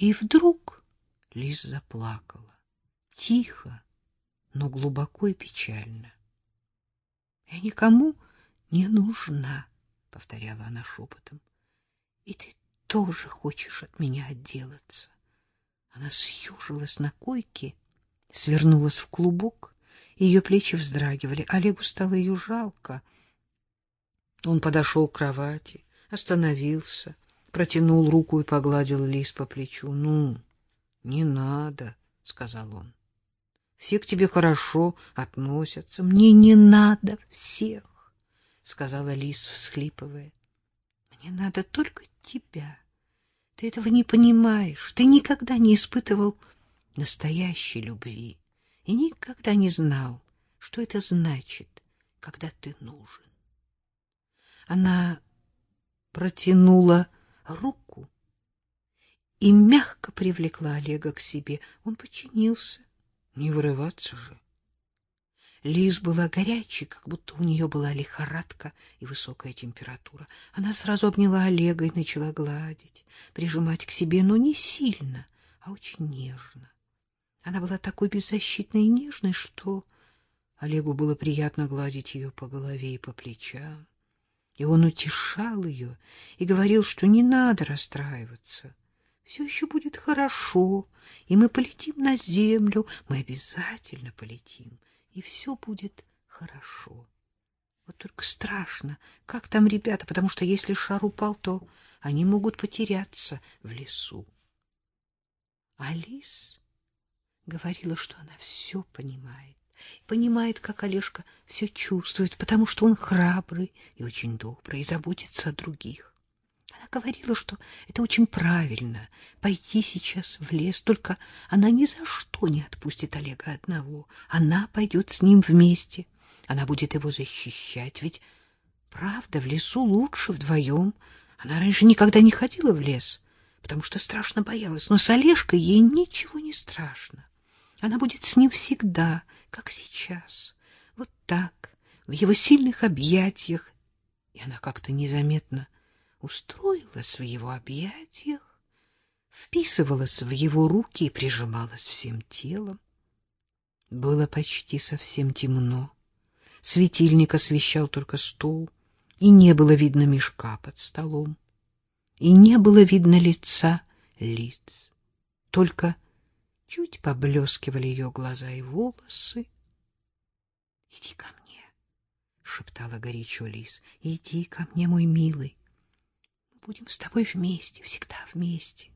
И вдруг Лиз заплакала. Тихо, но глубоко и печально. — Я никому не нужна, — повторяла она шепотом. — И ты тоже хочешь от меня отделаться. Она съежилась на койке, свернулась в клубок, ее плечи вздрагивали. Олегу стало ее жалко. Он подошел к кровати, остановился, протянул руку и погладил Лиз по плечу. — Ну, не надо, — сказал он. — Все к тебе хорошо относятся. Мне не надо всех, — сказала Лиз, всхлипывая. — Мне надо только тебя. Ты этого не понимаешь. Ты никогда не испытывал настоящей любви и никогда не знал, что это значит, когда ты нужен. Она протянула руку и мягко привлекла Олега к себе. Он подчинился. Не вырываться же. Лиз была горячей, как будто у нее была лихорадка и высокая температура. Она сразу обняла Олега и начала гладить, прижимать к себе, но не сильно, а очень нежно. Она была такой беззащитной и нежной, что Олегу было приятно гладить ее по голове и по плечам. И он утешал ее и говорил, что не надо расстраиваться. Все еще будет хорошо, и мы полетим на землю, мы обязательно полетим, и все будет хорошо. Вот только страшно, как там ребята, потому что если шар упал, то они могут потеряться в лесу. Алис говорила, что она все понимает понимает, как Олежка все чувствует, потому что он храбрый и очень добрый, и заботится о других. Она говорила, что это очень правильно — пойти сейчас в лес, только она ни за что не отпустит Олега одного. Она пойдет с ним вместе, она будет его защищать, ведь правда в лесу лучше вдвоем. Она раньше никогда не ходила в лес, потому что страшно боялась, но с Олежкой ей ничего не страшно. Она будет с ним всегда, как сейчас, вот так, в его сильных объятиях. И она как-то незаметно устроилась в его объятиях, вписывалась в его руки и прижималась всем телом. Было почти совсем темно. Светильник освещал только стол, и не было видно мешка под столом, и не было видно лица лиц, только чуть поблескивали ее глаза и волосы. — Иди ко мне, — шептала горячо Лис, — иди ко мне, мой милый. Мы будем с тобой вместе, всегда вместе.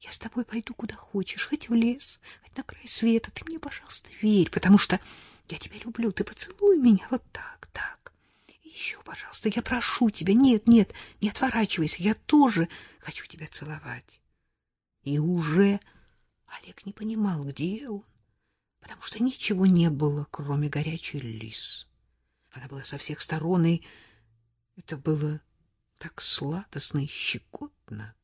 Я с тобой пойду куда хочешь, хоть в лес, хоть на край света. Ты мне, пожалуйста, верь, потому что я тебя люблю. Ты поцелуй меня вот так, так. И еще, пожалуйста, я прошу тебя. Нет, нет, не отворачивайся. Я тоже хочу тебя целовать. И уже Олег не понимал, где он, потому что ничего не было, кроме горячей лис. Она была со всех сторон, и это было так сладостно и щекотно.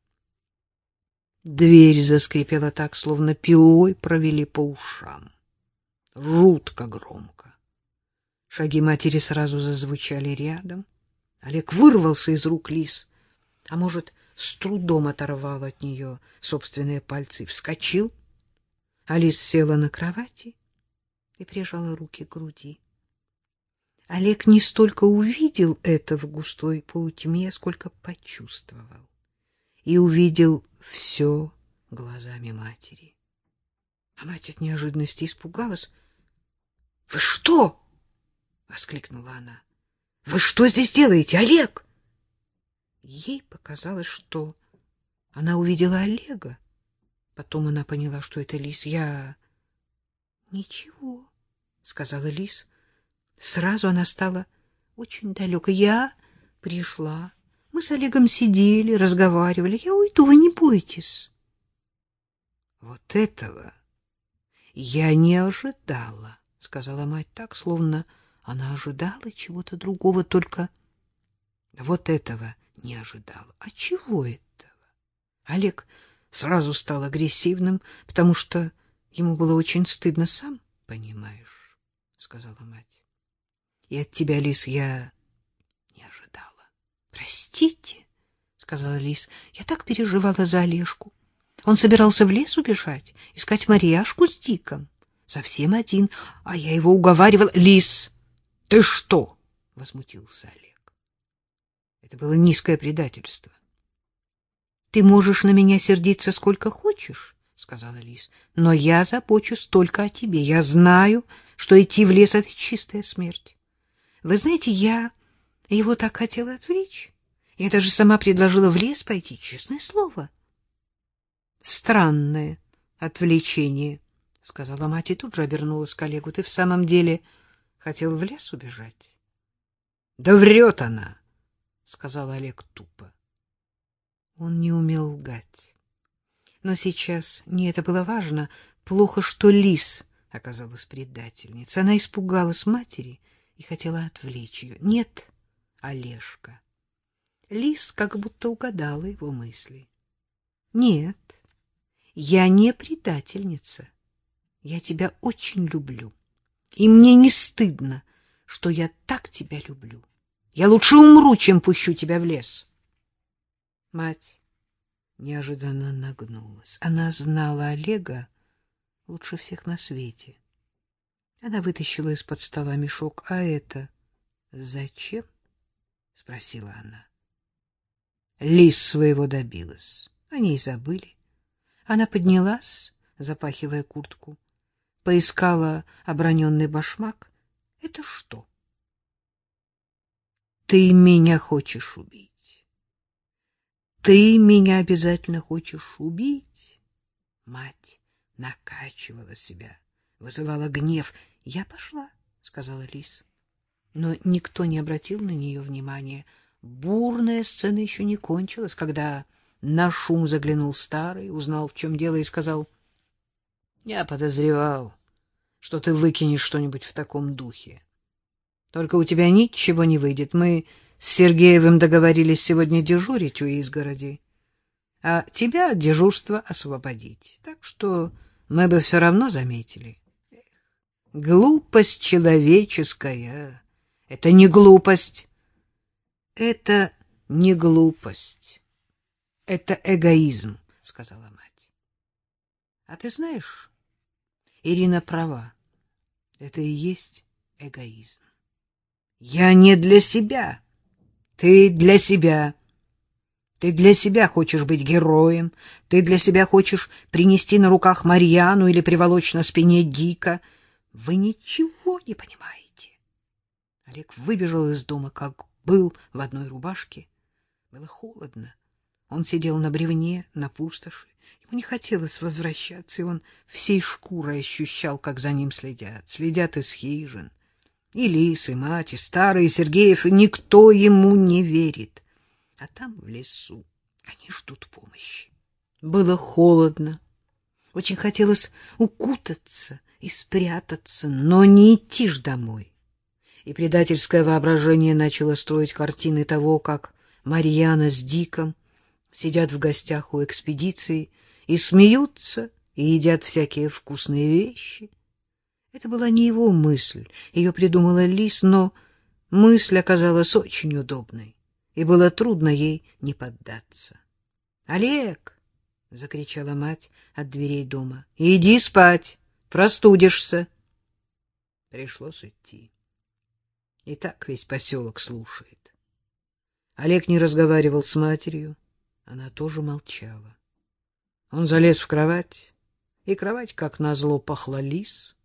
Дверь заскрипела так, словно пилой провели по ушам. Жутко громко. Шаги матери сразу зазвучали рядом. Олег вырвался из рук лис, а может, с трудом оторвал от нее собственные пальцы и вскочил. Алис села на кровати и прижала руки к груди. Олег не столько увидел это в густой полутьме, сколько почувствовал. И увидел все глазами матери. А мать от неожиданности испугалась. — Вы что? — воскликнула она. — Вы что здесь делаете, Олег? Ей показалось, что она увидела Олега. Потом она поняла, что это лис. Я... — Ничего, — сказала лис. Сразу она стала очень далеко. Я пришла. Мы с Олегом сидели, разговаривали. Я уйду, вы не бойтесь. Вот этого я не ожидала, — сказала мать так, словно она ожидала чего-то другого, только вот этого не ожидала. А чего этого? Олег сразу стал агрессивным, потому что ему было очень стыдно, сам понимаешь, — сказала мать. И от тебя, Лис, я не ожидала. — Простите, — сказала Лис, — я так переживала за Олежку. Он собирался в лес убежать, искать Марьяшку с Диком. Совсем один, а я его уговаривал. Лис, ты что? — возмутился Олег. Это было низкое предательство. — Ты можешь на меня сердиться сколько хочешь, — сказала Лис, — но я забочусь только о тебе. Я знаю, что идти в лес — это чистая смерть. Вы знаете, я его так хотела отвлечь. Я даже сама предложила в лес пойти, честное слово. — Странное отвлечение, — сказала мать и тут же обернулась к Олегу. — Ты в самом деле хотел в лес убежать? — Да врет она, — сказал Олег тупо. Он не умел лгать. Но сейчас не это было важно. Плохо, что Лис оказалась предательницей. Она испугалась матери и хотела отвлечь ее. Нет, Олежка. Лис как будто угадала его мысли. Нет, я не предательница. Я тебя очень люблю. И мне не стыдно, что я так тебя люблю. Я лучше умру, чем пущу тебя в лес. Мать неожиданно нагнулась. Она знала Олега лучше всех на свете. Она вытащила из-под стола мешок. — А это зачем? — спросила она. Лис своего добилась. Они и забыли. Она поднялась, запахивая куртку, поискала оброненный башмак. — Это что? — Ты меня хочешь убить. Ты меня обязательно хочешь убить. Мать накачивала себя, вызывала гнев. — Я пошла, — сказала Лис. Но никто не обратил на нее внимания. Бурная сцена еще не кончилась, когда на шум заглянул старый, узнал, в чем дело, и сказал, — Я подозревал, что ты выкинешь что-нибудь в таком духе. Только у тебя ничего не выйдет. Мы с Сергеевым договорились сегодня дежурить у изгороди, а тебя от дежурства освободить. Так что мы бы все равно заметили. Эх, глупость человеческая — это не глупость, это не глупость. Это эгоизм, сказала мать. А ты знаешь, Ирина права. Это и есть эгоизм. Я не для себя. Ты для себя. Ты для себя хочешь быть героем, ты для себя хочешь принести на руках Марьяну или приволочь на спине Дика. Вы ничего не понимаете. Олег выбежал из дома, как был в одной рубашке. Было холодно. Он сидел на бревне, на пустоши. Ему не хотелось возвращаться, и он всей шкурой ощущал, как за ним следят. Следят из хижин. И Лис, и мать, и старый, и Сергеев, и никто ему не верит. А там, в лесу, они ждут помощи. Было холодно. Очень хотелось укутаться и спрятаться, но не идти ж домой и предательское воображение начало строить картины того, как Марьяна с Диком сидят в гостях у экспедиции и смеются, и едят всякие вкусные вещи. Это была не его мысль, ее придумала Лис, но мысль оказалась очень удобной, и было трудно ей не поддаться. — Олег! — закричала мать от дверей дома. — Иди спать, простудишься. Пришлось идти. И так весь поселок слушает. Олег не разговаривал с матерью, она тоже молчала. Он залез в кровать, и кровать, как назло, пахла лис,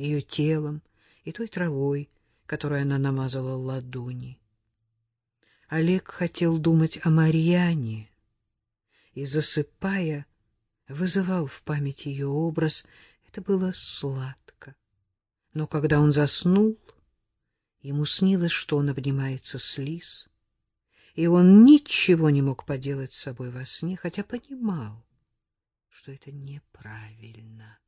ее телом и той травой, которой она намазала ладони. Олег хотел думать о Марьяне и, засыпая, вызывал в памяти ее образ. Это было сладко. Но когда он заснул, Ему снилось, что он обнимается с Лис, и он ничего не мог поделать с собой во сне, хотя понимал, что это неправильно.